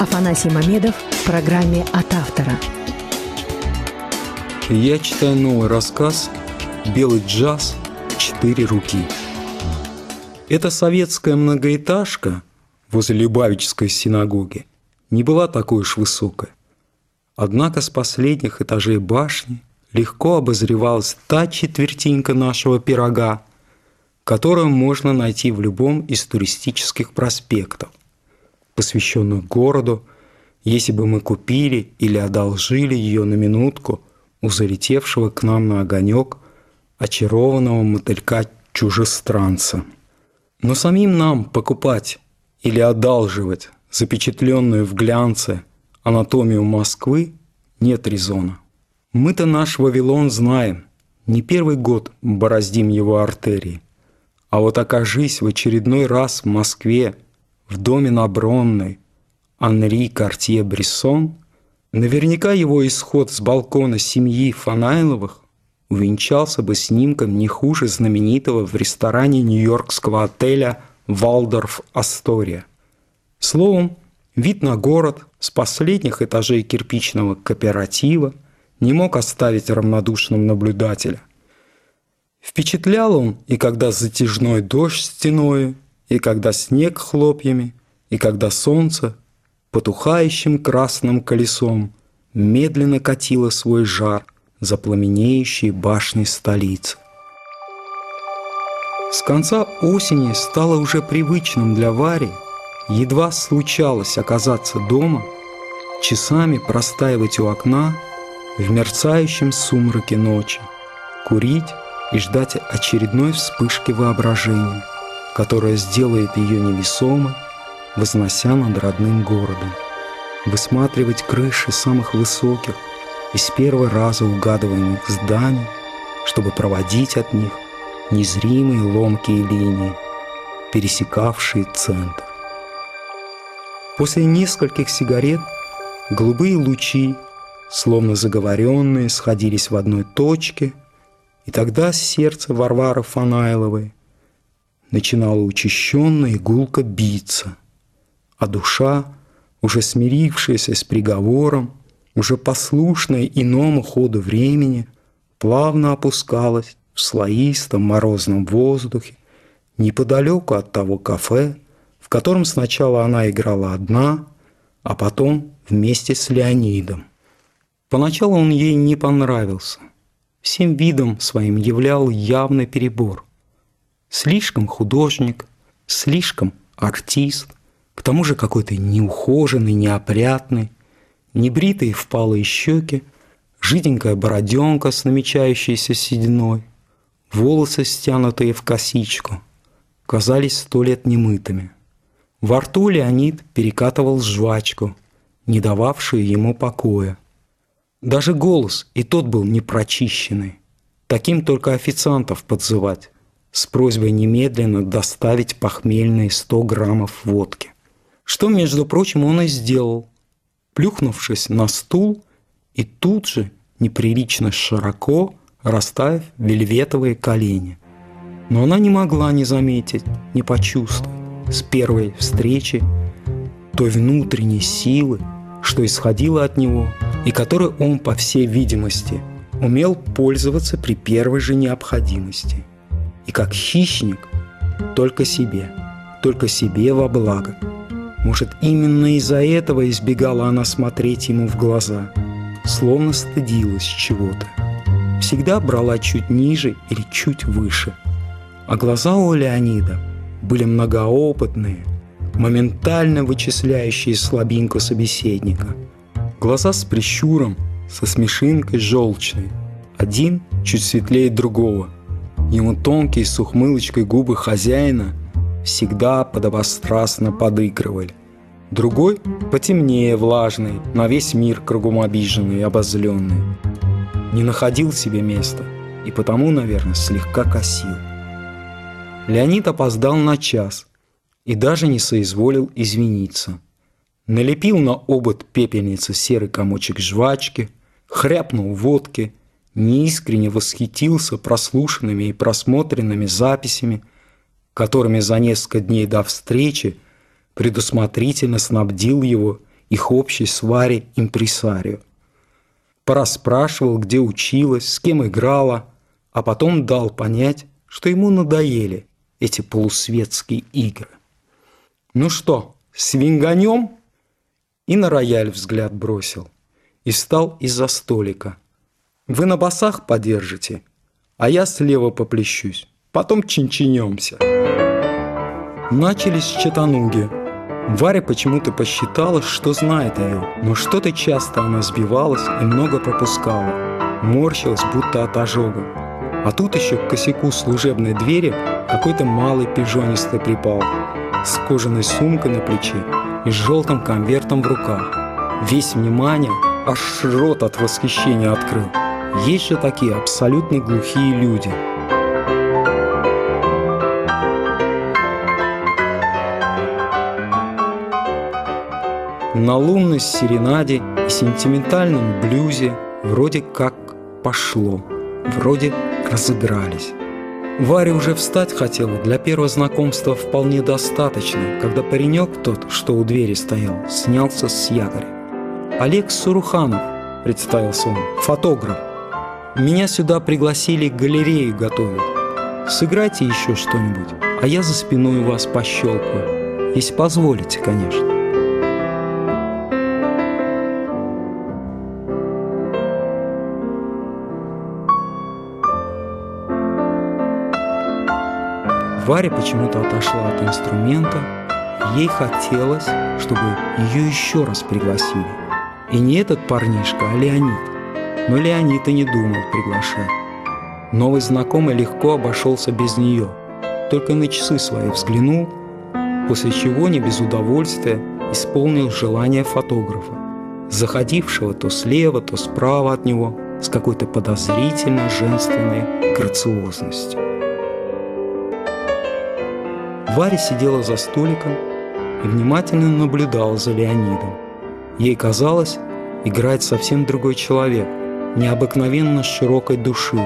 Афанасий Мамедов в программе «От автора». Я читаю новый рассказ «Белый джаз. Четыре руки». Эта советская многоэтажка возле Любавической синагоги не была такой уж высокой. Однако с последних этажей башни легко обозревалась та четвертинка нашего пирога, которую можно найти в любом из туристических проспектов посвященных городу, если бы мы купили или одолжили ее на минутку у залетевшего к нам на огонек очарованного мотылька чужестранца. Но самим нам покупать или одалживать запечатленную в глянце анатомию Москвы нет резона. Мы-то наш Вавилон знаем, не первый год бороздим его артерии. А вот окажись в очередной раз в Москве в доме на Бронной Анри Картье-Брессон, наверняка его исход с балкона семьи Фанайловых увенчался бы снимком не хуже знаменитого в ресторане нью-йоркского отеля «Валдорф Астория». Словом, вид на город с последних этажей кирпичного кооператива не мог оставить равнодушным наблюдателя. Впечатлял он и когда затяжной дождь стеною, и когда снег хлопьями, и когда солнце потухающим красным колесом медленно катило свой жар за пламенеющие башни столицы. С конца осени стало уже привычным для Вари, едва случалось оказаться дома, часами простаивать у окна в мерцающем сумраке ночи, курить и ждать очередной вспышки воображения – которая сделает ее невесомой, вознося над родным городом. Высматривать крыши самых высоких и с первого раза угадываемых зданий, чтобы проводить от них незримые ломкие линии, пересекавшие центр. После нескольких сигарет голубые лучи, словно заговоренные, сходились в одной точке, и тогда сердце Варвары Фанайловой начинала учащенно и гулко биться, а душа, уже смирившаяся с приговором, уже послушная иному ходу времени, плавно опускалась в слоистом морозном воздухе неподалеку от того кафе, в котором сначала она играла одна, а потом вместе с Леонидом. Поначалу он ей не понравился. Всем видом своим являл явный перебор – Слишком художник, слишком артист, к тому же какой-то неухоженный, неопрятный, небритые впалые щеки, жиденькая бороденка с намечающейся сединой, волосы, стянутые в косичку, казались сто лет немытыми. Во рту Леонид перекатывал жвачку, не дававшую ему покоя. Даже голос и тот был непрочищенный. Таким только официантов подзывать с просьбой немедленно доставить похмельные 100 граммов водки. Что, между прочим, он и сделал, плюхнувшись на стул и тут же, неприлично широко, расставив вельветовые колени. Но она не могла не заметить, не почувствовать с первой встречи той внутренней силы, что исходила от него и которой он, по всей видимости, умел пользоваться при первой же необходимости – и как хищник только себе, только себе во благо. Может, именно из-за этого избегала она смотреть ему в глаза, словно стыдилась чего-то. Всегда брала чуть ниже или чуть выше. А глаза у Леонида были многоопытные, моментально вычисляющие слабинку собеседника. Глаза с прищуром, со смешинкой желчной. Один чуть светлее другого – Ему тонкие с ухмылочкой губы хозяина всегда подобострастно подыгрывали. Другой потемнее, влажный, на весь мир кругом обиженный и обозленный. Не находил себе места и потому, наверное, слегка косил. Леонид опоздал на час и даже не соизволил извиниться. Налепил на обод пепельницы серый комочек жвачки, хряпнул водки – неискренне восхитился прослушанными и просмотренными записями, которыми за несколько дней до встречи предусмотрительно снабдил его их общий с Варей импресарио. Порасспрашивал, где училась, с кем играла, а потом дал понять, что ему надоели эти полусветские игры. «Ну что, свинганем?» И на рояль взгляд бросил. И встал из-за столика. «Вы на басах подержите, а я слева поплещусь, потом чинчинемся». Начались читануги. Варя почему-то посчитала, что знает ее, но что-то часто она сбивалась и много пропускала. Морщилась, будто от ожога. А тут еще к косяку служебной двери какой-то малый пижонистый припал с кожаной сумкой на плече и с желтым конвертом в руках. Весь внимание, аж рот от восхищения открыл. Есть же такие абсолютно глухие люди – На лунной серенаде и сентиментальном блюзе вроде как пошло, вроде разыгрались. Варя уже встать хотела, для первого знакомства вполне достаточно, когда паренек тот, что у двери стоял, снялся с якоря. «Олег Суруханов», – представился он, – «фотограф. Меня сюда пригласили галерею готовить. Сыграйте еще что-нибудь, а я за спиной у вас пощелкаю, если позволите, конечно». Варя почему-то отошла от инструмента, ей хотелось, чтобы ее еще раз пригласили. И не этот парнишка, а Леонид. Но Леонид и не думал приглашать. Новый знакомый легко обошелся без нее, только на часы свои взглянул, после чего не без удовольствия исполнил желание фотографа, заходившего то слева, то справа от него с какой-то подозрительно женственной грациозностью. Варя сидела за столиком и внимательно наблюдала за Леонидом. Ей казалось, играет совсем другой человек, необыкновенно широкой души,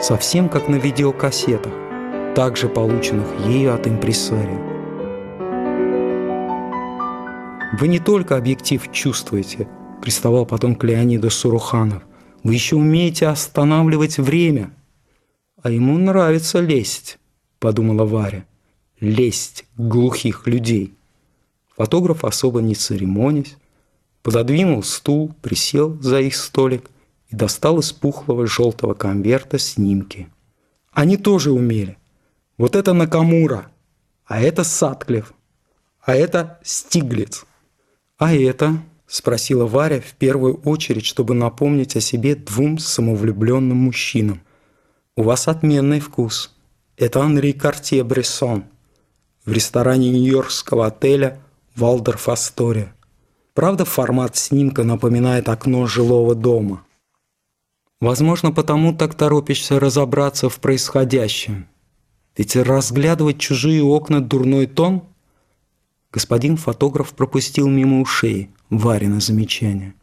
совсем как на видеокассетах, также полученных ею от импрессарио. «Вы не только объектив чувствуете», – приставал потом к Леониду Суруханов, – «вы еще умеете останавливать время». «А ему нравится лезть», – подумала Варя лесть глухих людей. Фотограф, особо не церемонясь, пододвинул стул, присел за их столик и достал из пухлого желтого конверта снимки. Они тоже умели. Вот это Накамура, а это Сатклев, а это Стиглиц. А это, спросила Варя в первую очередь, чтобы напомнить о себе двум самовлюбленным мужчинам. У вас отменный вкус. Это Анри Картье-Брессон – в ресторане нью-йоркского отеля «Валдорф Астория». Правда, формат снимка напоминает окно жилого дома. Возможно, потому так торопишься разобраться в происходящем. Ведь разглядывать чужие окна – дурной тон. Господин фотограф пропустил мимо ушей Варина замечание.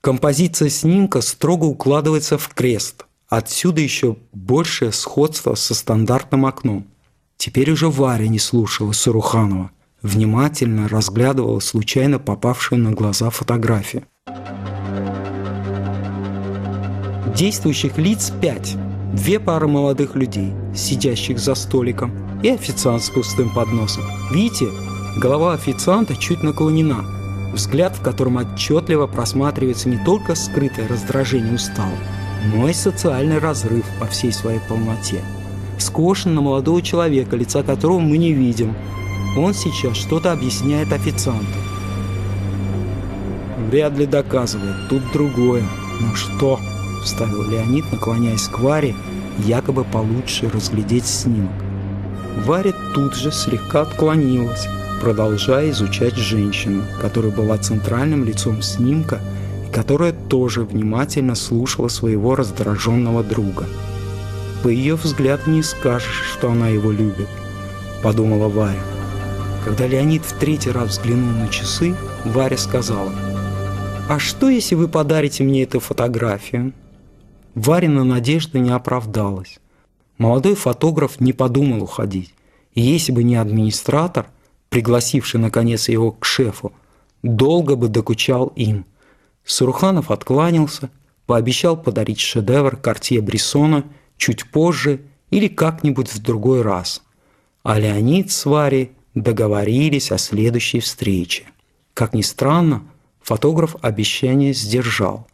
Композиция снимка строго укладывается в крест. Отсюда еще большее сходство со стандартным окном. Теперь уже Варя не слушала Саруханова, внимательно разглядывала случайно попавшую на глаза фотографию. Действующих лиц пять. Две пары молодых людей, сидящих за столиком, и официант с пустым подносом. Видите, голова официанта чуть наклонена, взгляд в котором отчетливо просматривается не только скрытое раздражение устала, но и социальный разрыв по всей своей полноте – скошен на молодого человека, лица которого мы не видим. Он сейчас что-то объясняет официанту. Вряд ли доказывает, тут другое. Ну что? Вставил Леонид, наклоняясь к Варе, якобы получше разглядеть снимок. Варя тут же слегка отклонилась, продолжая изучать женщину, которая была центральным лицом снимка и которая тоже внимательно слушала своего раздраженного друга. По ее взгляду не скажешь, что она его любит, подумала Варя. Когда Леонид в третий раз взглянул на часы, Варя сказала, «А что, если вы подарите мне эту фотографию?» Варина надежда не оправдалась. Молодой фотограф не подумал уходить. И если бы не администратор, пригласивший наконец его к шефу, долго бы докучал им. Суруханов откланялся, пообещал подарить шедевр Кортье Брессона чуть позже или как-нибудь в другой раз. А Леонид с Варей договорились о следующей встрече. Как ни странно, фотограф обещание сдержал.